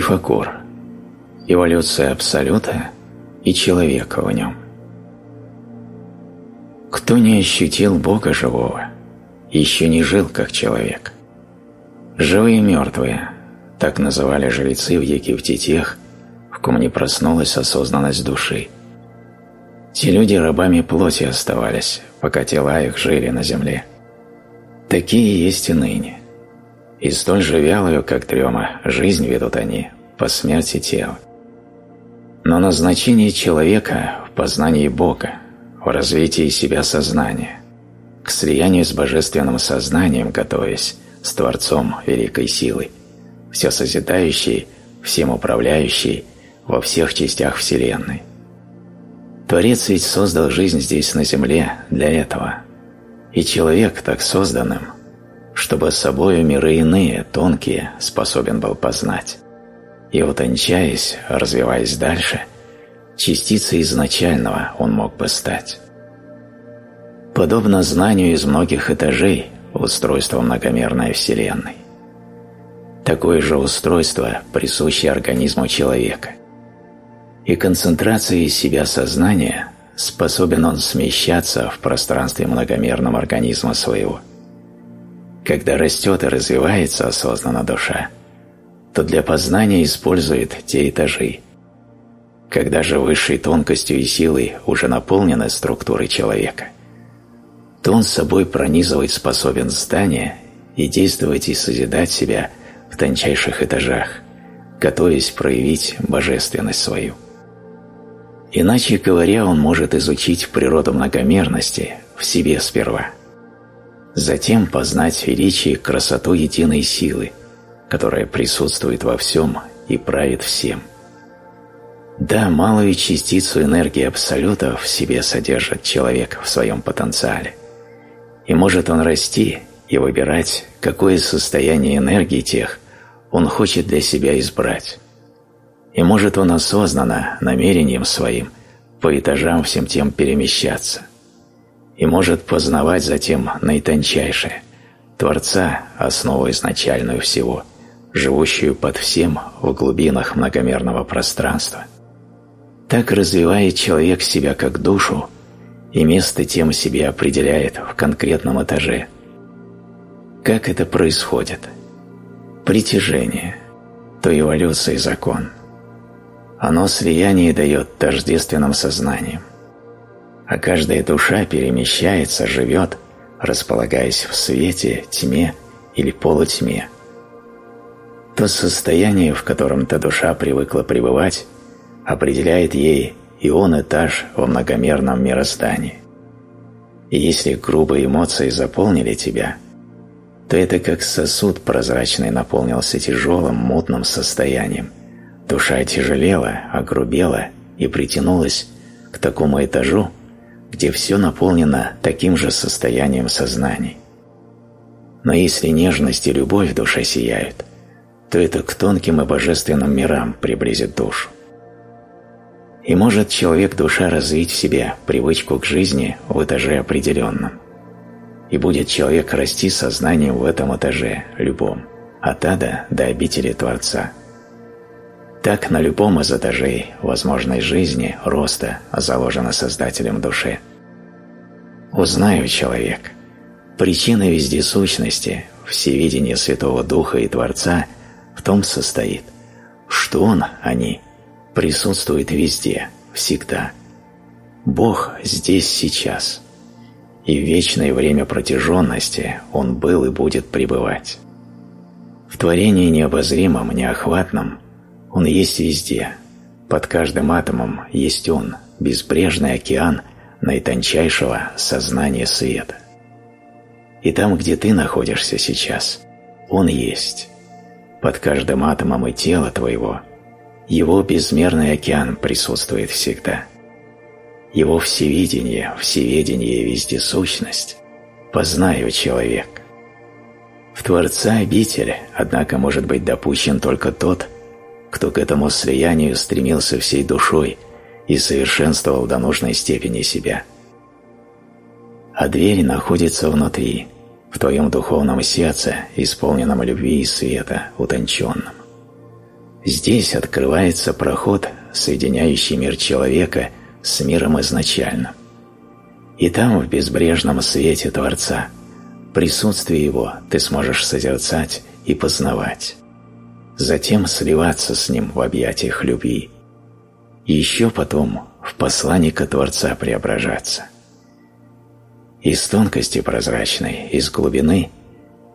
Пифагор. Эволюция Абсолюта и человека в нем. Кто не ощутил Бога живого, еще не жил как человек. Живые и мертвые, так называли жрецы в Египте тех, в ком не проснулась осознанность души. Те люди рабами плоти оставались, пока тела их жили на земле. Такие есть и ныне. И столь же вялую, как дрема, жизнь ведут они по смерти тела. Но назначение человека в познании Бога, в развитии себя сознания, к слиянию с божественным сознанием готовясь, с Творцом великой силы, все созидающий, всем управляющий во всех частях Вселенной. Творец ведь создал жизнь здесь на Земле для этого, и человек так созданным, чтобы собою миры иные, тонкие, способен был познать. И утончаясь, развиваясь дальше, частицей изначального он мог бы стать. Подобно знанию из многих этажей устройства многомерной Вселенной. Такое же устройство присуще организму человека. И концентрацией себя сознания способен он смещаться в пространстве многомерного организма своего. Когда растет и развивается осознанно душа, то для познания использует те этажи. Когда же высшей тонкостью и силой уже наполнены структуры человека, то он собой пронизывать способен здание и действовать и созидать себя в тончайших этажах, готовясь проявить божественность свою. Иначе говоря, он может изучить природу многомерности в себе сперва, затем познать величие и красоту единой силы, которая присутствует во всем и правит всем. Да, малую частицу энергии Абсолюта в себе содержит человек в своем потенциале, и может он расти и выбирать, какое состояние энергии тех он хочет для себя избрать. И может он осознанно, намерением своим, по этажам всем тем перемещаться, и может познавать затем наитончайшее, Творца, основу изначальную всего, живущую под всем в глубинах многомерного пространства. Так развивает человек себя как душу, и место тем себе определяет в конкретном этаже. Как это происходит? Притяжение, то эволюция и закон – оно слияние дает тождественным сознанием. А каждая душа перемещается, живет, располагаясь в свете, тьме или полутьме. То состояние, в котором та душа привыкла пребывать, определяет ей и он этаж во многомерном мироздании. И если грубые эмоции заполнили тебя, то это как сосуд прозрачный наполнился тяжелым, мутным состоянием – Душа тяжелела, огрубела и притянулась к такому этажу, где все наполнено таким же состоянием сознания. Но если нежность и любовь в душе сияют, то это к тонким и божественным мирам приблизит душу. И может человек-душа развить в себе привычку к жизни в этаже определенном. И будет человек расти сознанием в этом этаже, любом, от ада до обители Творца – так на любом из этажей возможной жизни, роста, заложено Создателем души. Узнаю человек. Причина вездесущности, всевидения Святого Духа и Творца в том состоит, что Он, они, присутствует везде, всегда. Бог здесь сейчас. И в вечное время протяженности Он был и будет пребывать. В творении необозримом, неохватном – он есть везде. Под каждым атомом есть Он, безбрежный океан наитончайшего сознания света. И там, где ты находишься сейчас, Он есть. Под каждым атомом и тела твоего Его безмерный океан присутствует всегда. Его всевидение, всеведение и вездесущность познаю человек. В Творца обитель, однако, может быть допущен только тот, кто к этому слиянию стремился всей душой и совершенствовал до нужной степени себя. А дверь находится внутри, в твоем духовном сердце, исполненном любви и света, утонченном. Здесь открывается проход, соединяющий мир человека с миром изначальным. И там, в безбрежном свете Творца, присутствие Его ты сможешь созерцать и познавать. Затем сливаться с Ним в объятиях любви. И еще потом в посланника Творца преображаться. Из тонкости прозрачной, из глубины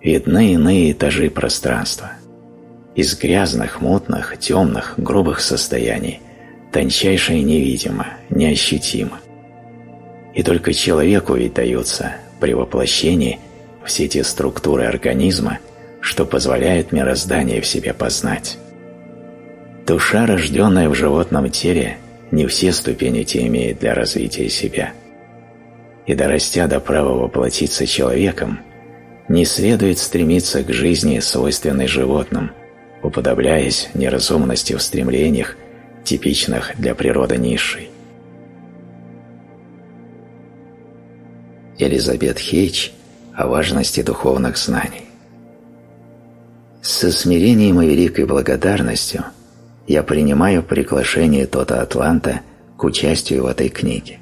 видны иные этажи пространства. Из грязных, мутных, темных, грубых состояний тончайшее невидимо, неощутимо. И только человеку ведь даются при воплощении все те структуры организма, что позволяют мироздание в себе познать. Душа, рожденная в животном теле, не все ступени те имеет для развития себя. И дорастя до права воплотиться человеком, не следует стремиться к жизни, свойственной животным, уподобляясь неразумности в стремлениях, типичных для природы низшей. Элизабет Хейч о важности духовных знаний. Со смирением и великой благодарностью я принимаю приглашение Тота Атланта к участию в этой книге.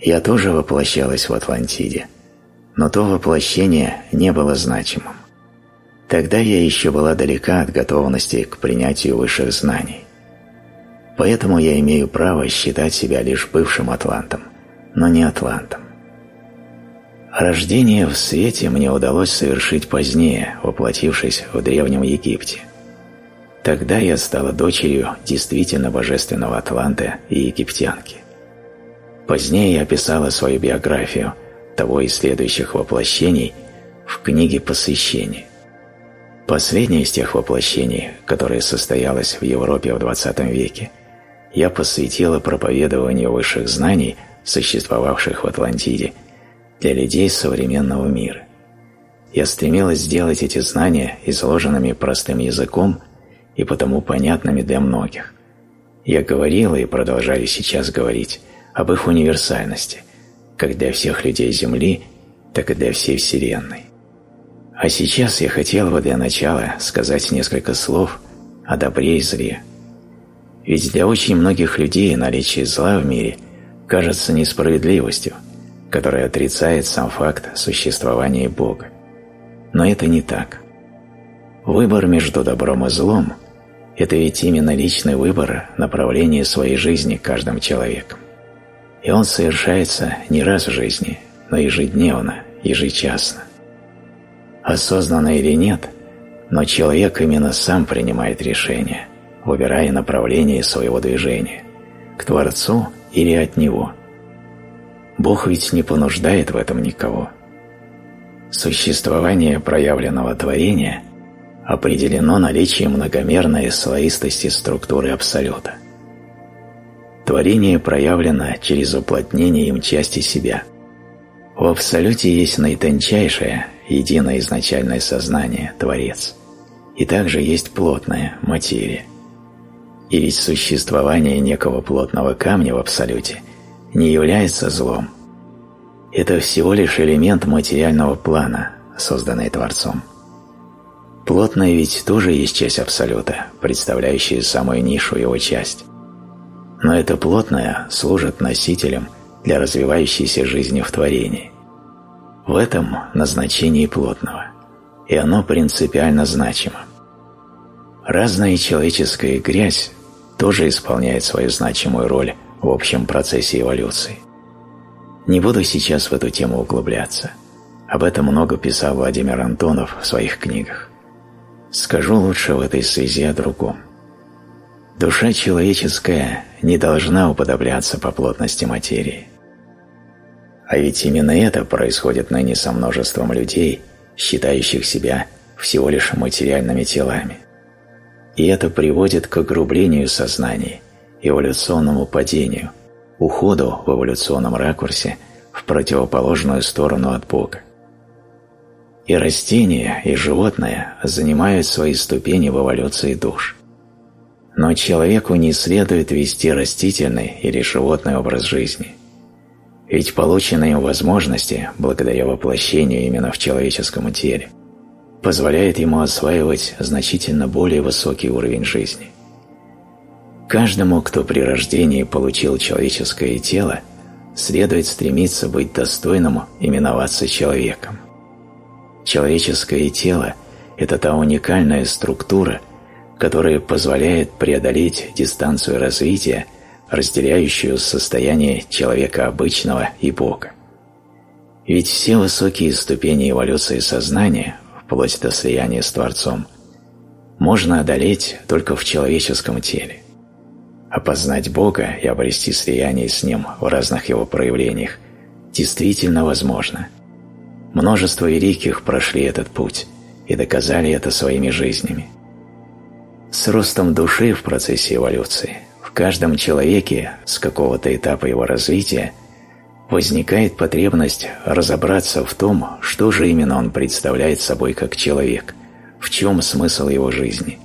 Я тоже воплощалась в Атлантиде, но то воплощение не было значимым. Тогда я еще была далека от готовности к принятию высших знаний. Поэтому я имею право считать себя лишь бывшим атлантом, но не атлантом. Рождение в свете мне удалось совершить позднее, воплотившись в Древнем Египте. Тогда я стала дочерью действительно божественного Атланта и египтянки. Позднее я описала свою биографию того и следующих воплощений в книге «Посвящение». Последнее из тех воплощений, которое состоялось в Европе в XX веке, я посвятила проповедованию высших знаний, существовавших в Атлантиде – для людей современного мира. Я стремилась сделать эти знания изложенными простым языком и потому понятными для многих. Я говорила и продолжаю сейчас говорить об их универсальности, как для всех людей Земли, так и для всей Вселенной. А сейчас я хотел бы для начала сказать несколько слов о добре и зле. Ведь для очень многих людей наличие зла в мире кажется несправедливостью – которая отрицает сам факт существования Бога. Но это не так. Выбор между добром и злом – это ведь именно личный выбор направления своей жизни каждым человеком. И он совершается не раз в жизни, но ежедневно, ежечасно. Осознанно или нет, но человек именно сам принимает решение, выбирая направление своего движения – к Творцу или от Него – Бог ведь не понуждает в этом никого. Существование проявленного творения определено наличием многомерной слоистости структуры Абсолюта. Творение проявлено через уплотнение им части себя. В Абсолюте есть наитончайшее, единое изначальное сознание, Творец, и также есть плотная, материя. И ведь существование некого плотного камня в Абсолюте – не является злом. Это всего лишь элемент материального плана, созданный Творцом. Плотное ведь тоже есть часть Абсолюта, представляющая самую нишу его часть. Но это плотное служит носителем для развивающейся жизни в творении. В этом назначение плотного, и оно принципиально значимо. Разная человеческая грязь тоже исполняет свою значимую роль в общем процессе эволюции. Не буду сейчас в эту тему углубляться. Об этом много писал Владимир Антонов в своих книгах. Скажу лучше в этой связи о другом. Душа человеческая не должна уподобляться по плотности материи. А ведь именно это происходит ныне со множеством людей, считающих себя всего лишь материальными телами. И это приводит к огрублению сознания эволюционному падению, уходу в эволюционном ракурсе в противоположную сторону от Бога. И растения, и животные занимают свои ступени в эволюции душ. Но человеку не следует вести растительный или животный образ жизни. Ведь полученные им возможности, благодаря воплощению именно в человеческом теле, позволяет ему осваивать значительно более высокий уровень жизни. Каждому, кто при рождении получил человеческое тело, следует стремиться быть достойным именоваться человеком. Человеческое тело – это та уникальная структура, которая позволяет преодолеть дистанцию развития, разделяющую состояние человека обычного и Бога. Ведь все высокие ступени эволюции сознания, вплоть до слияния с Творцом, можно одолеть только в человеческом теле. Опознать Бога и обрести слияние с Ним в разных Его проявлениях действительно возможно. Множество великих прошли этот путь и доказали это своими жизнями. С ростом души в процессе эволюции в каждом человеке с какого-то этапа его развития – возникает потребность разобраться в том, что же именно он представляет собой как человек, в чем смысл его жизни.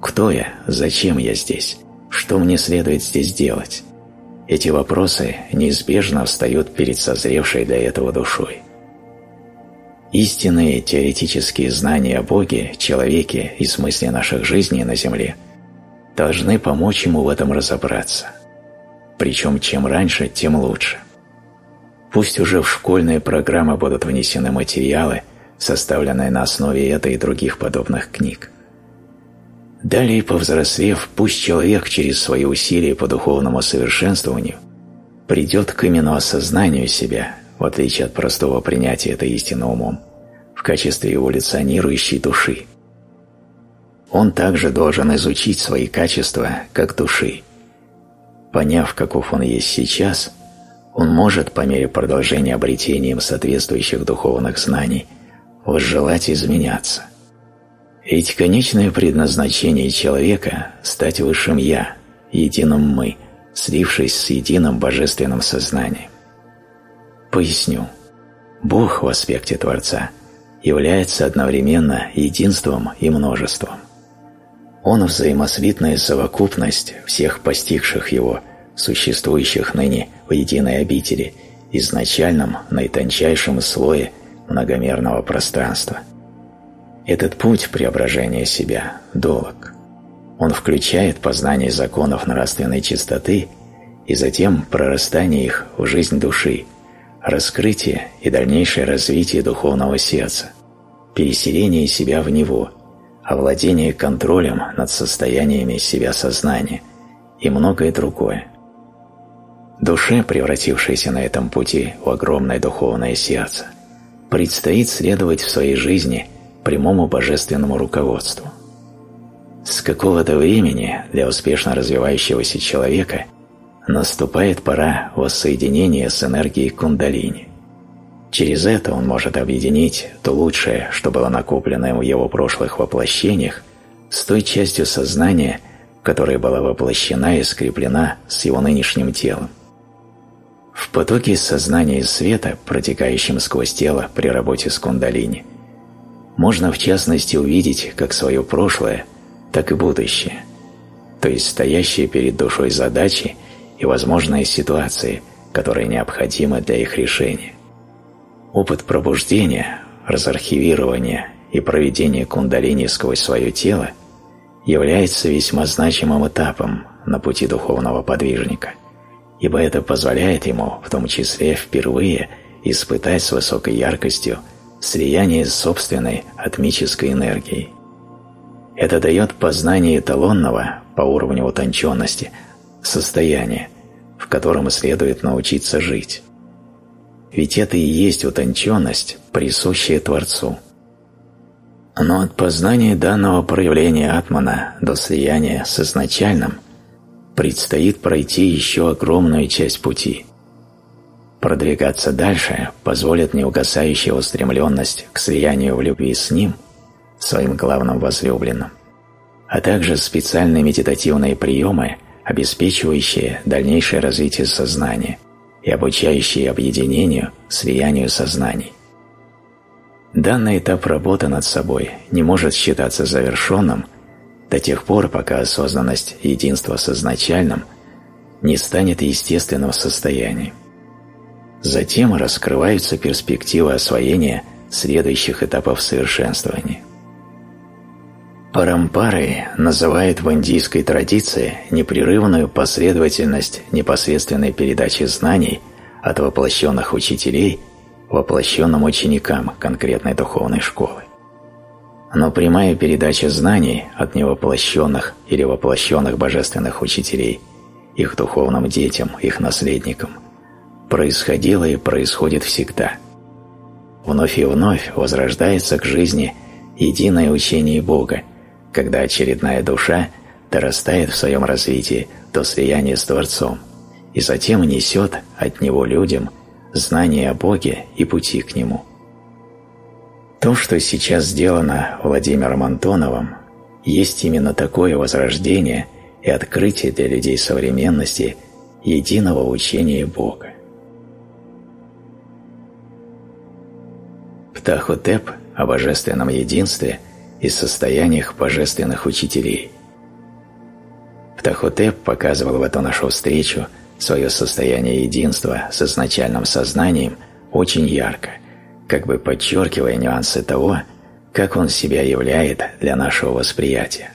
Кто я? Зачем я здесь? Что мне следует здесь делать? Эти вопросы неизбежно встают перед созревшей для этого душой. Истинные теоретические знания о Боге, человеке и смысле наших жизней на Земле должны помочь ему в этом разобраться. Причем чем раньше, тем лучше – Пусть уже в школьные программы будут внесены материалы, составленные на основе этой и других подобных книг. Далее, повзрослев, пусть человек через свои усилия по духовному совершенствованию придет к именно осознанию себя, в отличие от простого принятия этой истины умом, в качестве эволюционирующей души. Он также должен изучить свои качества как души. Поняв, каков он есть сейчас – он может, по мере продолжения обретением соответствующих духовных знаний, возжелать изменяться. Ведь конечное предназначение человека – стать высшим «я», единым «мы», слившись с единым божественным сознанием. Поясню. Бог в аспекте Творца является одновременно единством и множеством. Он – взаимосвитная совокупность всех постигших его – существующих ныне в единой обители, изначальном наитончайшем слое многомерного пространства. Этот путь преображения себя долг. Он включает познание законов нравственной чистоты и затем прорастание их в жизнь души, раскрытие и дальнейшее развитие духовного сердца, переселение себя в него, овладение контролем над состояниями себя сознания и многое другое. Душе, превратившейся на этом пути в огромное духовное сердце, предстоит следовать в своей жизни прямому божественному руководству. С какого-то времени для успешно развивающегося человека наступает пора воссоединения с энергией кундалини. Через это он может объединить то лучшее, что было накоплено в его прошлых воплощениях, с той частью сознания, которая была воплощена и скреплена с его нынешним телом. В потоке сознания и света, протекающем сквозь тело при работе с кундалини, можно в частности увидеть как свое прошлое, так и будущее, то есть стоящие перед душой задачи и возможные ситуации, которые необходимы для их решения. Опыт пробуждения, разархивирования и проведения кундалини сквозь свое тело является весьма значимым этапом на пути духовного подвижника – ибо это позволяет ему, в том числе впервые, испытать с высокой яркостью слияние с собственной атмической энергией. Это дает познание эталонного по уровню утонченности состояния, в котором следует научиться жить. Ведь это и есть утонченность, присущая Творцу. Но от познания данного проявления атмана до слияния с изначальным – предстоит пройти еще огромную часть пути. Продвигаться дальше позволит неугасающая устремленность к слиянию в любви с Ним, своим главным возлюбленным, а также специальные медитативные приемы, обеспечивающие дальнейшее развитие сознания и обучающие объединению, слиянию сознаний. Данный этап работы над собой не может считаться завершенным – до тех пор, пока осознанность единства с изначальным не станет естественным состоянием. Затем раскрываются перспективы освоения следующих этапов совершенствования – Парампарой называют в индийской традиции непрерывную последовательность непосредственной передачи знаний от воплощенных учителей воплощенным ученикам конкретной духовной школы. Но прямая передача знаний от невоплощенных или воплощенных божественных учителей их духовным детям, их наследникам, происходила и происходит всегда. Вновь и вновь возрождается к жизни единое учение Бога, когда очередная душа дорастает в своем развитии до слияния с Творцом и затем несет от Него людям знание о Боге и пути к Нему. То, что сейчас сделано Владимиром Антоновым, есть именно такое возрождение и открытие для людей современности единого учения Бога. Птахотеп о божественном единстве – и состояниях божественных учителей. Птахотеп показывал в эту нашу встречу свое состояние единства с изначальным сознанием очень ярко, как бы подчеркивая нюансы того, как он себя являет для нашего восприятия.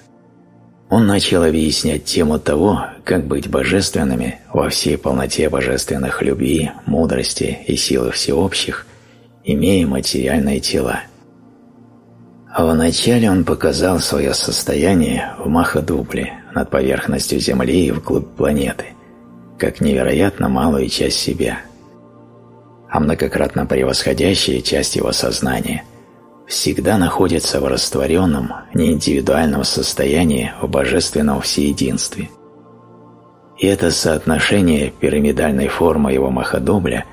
Он начал объяснять тему того, как быть божественными во всей полноте божественных любви, мудрости и силы всеобщих, имея материальные тела – а вначале он показал свое состояние в Махадубле над поверхностью Земли и вглубь планеты, как невероятно малую часть себя, а многократно превосходящая часть его сознания всегда находится в растворенном, неиндивидуальном состоянии в божественном всеединстве. И это соотношение пирамидальной формы его Махадубля,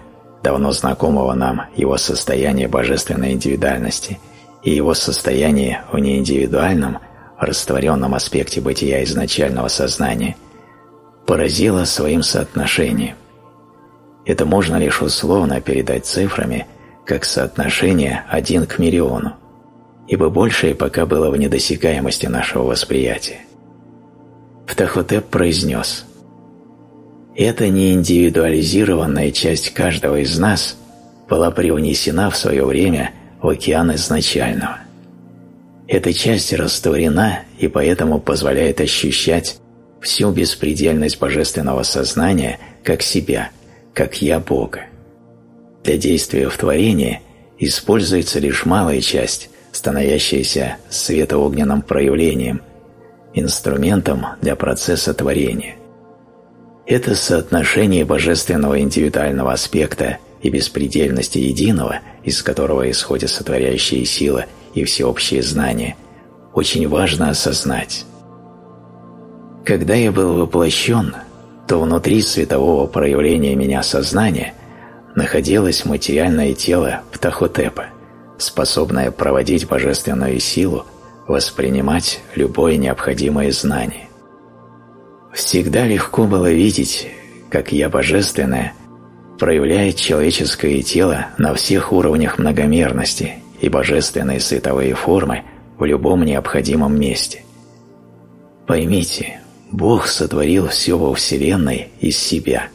давно знакомого нам его состояния божественной индивидуальности – и его состояние в неиндивидуальном, растворенном аспекте бытия изначального сознания поразило своим соотношением. Это можно лишь условно передать цифрами, как соотношение один к миллиону, ибо большее пока было в недосягаемости нашего восприятия. Птахотеп произнес «Эта неиндивидуализированная часть каждого из нас была привнесена в свое время – в океан изначального. Эта часть растворена и поэтому позволяет ощущать всю беспредельность божественного сознания как себя, как «я» Бога. Для действия в творении используется лишь малая часть, становящаяся светоогненным проявлением, инструментом для процесса творения. Это соотношение божественного индивидуального аспекта и беспредельности единого, из которого исходят сотворяющие силы и всеобщие знания, очень важно осознать. Когда я был воплощен, то внутри светового проявления меня сознания находилось материальное тело Птахотепа, способное проводить божественную силу, воспринимать любое необходимое знание. Всегда легко было видеть, как я божественное – проявляет человеческое тело на всех уровнях многомерности и божественные световые формы в любом необходимом месте. Поймите, Бог сотворил все во Вселенной из себя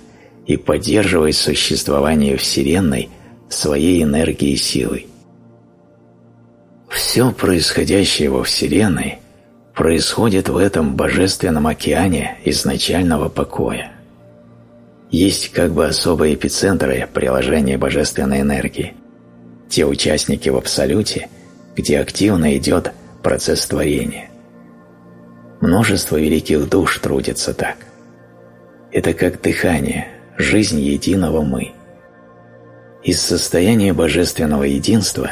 и поддерживает существование Вселенной своей энергией и силой. Все происходящее во Вселенной происходит в этом божественном океане изначального покоя есть как бы особые эпицентры приложения божественной энергии, те участники в Абсолюте, где активно идет процесс творения. Множество великих душ трудится так. Это как дыхание, жизнь единого «мы». Из состояния божественного единства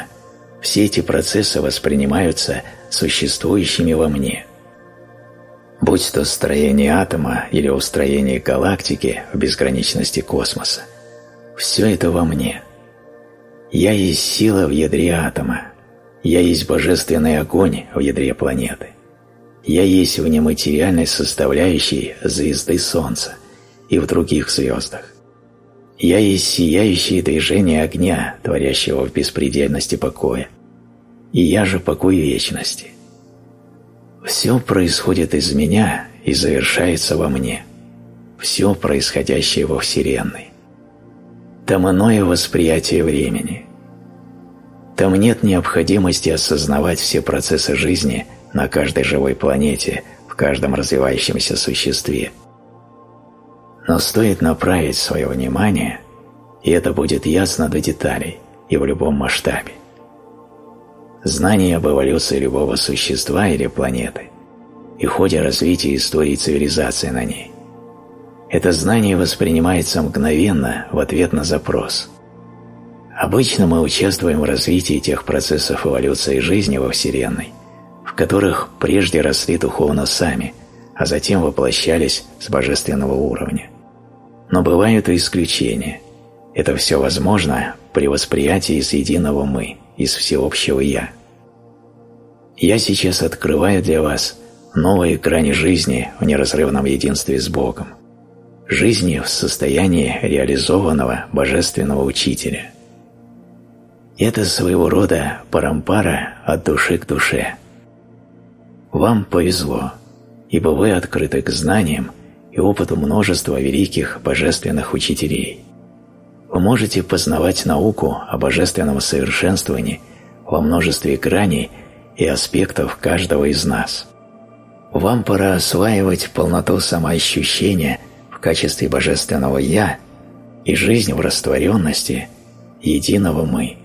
все эти процессы воспринимаются существующими во мне – будь то строение атома или устроение галактики в безграничности космоса. Все это во мне. Я есть сила в ядре атома. Я есть божественный огонь в ядре планеты. Я есть в нематериальной составляющей звезды Солнца и в других звездах. Я есть сияющее движение огня, творящего в беспредельности покоя. И я же покой вечности. Все происходит из меня и завершается во мне. Все происходящее во Вселенной. Там иное восприятие времени. Там нет необходимости осознавать все процессы жизни на каждой живой планете, в каждом развивающемся существе. Но стоит направить свое внимание, и это будет ясно до деталей и в любом масштабе. Знание об эволюции любого существа или планеты и ходе развития истории цивилизации на ней. Это знание воспринимается мгновенно в ответ на запрос. Обычно мы участвуем в развитии тех процессов эволюции жизни во Вселенной, в которых прежде росли духовно сами, а затем воплощались с божественного уровня. Но бывают и исключения. Это все возможно при восприятии из единого «мы», из всеобщего «я». Я сейчас открываю для вас новые грани жизни в неразрывном единстве с Богом, жизни в состоянии реализованного божественного учителя. Это своего рода парампара от души к душе. Вам повезло, ибо вы открыты к знаниям и опыту множества великих божественных учителей. Вы можете познавать науку о божественном совершенствовании во множестве граней и аспектов каждого из нас. Вам пора осваивать полноту самоощущения в качестве божественного «Я» и жизнь в растворенности единого «Мы».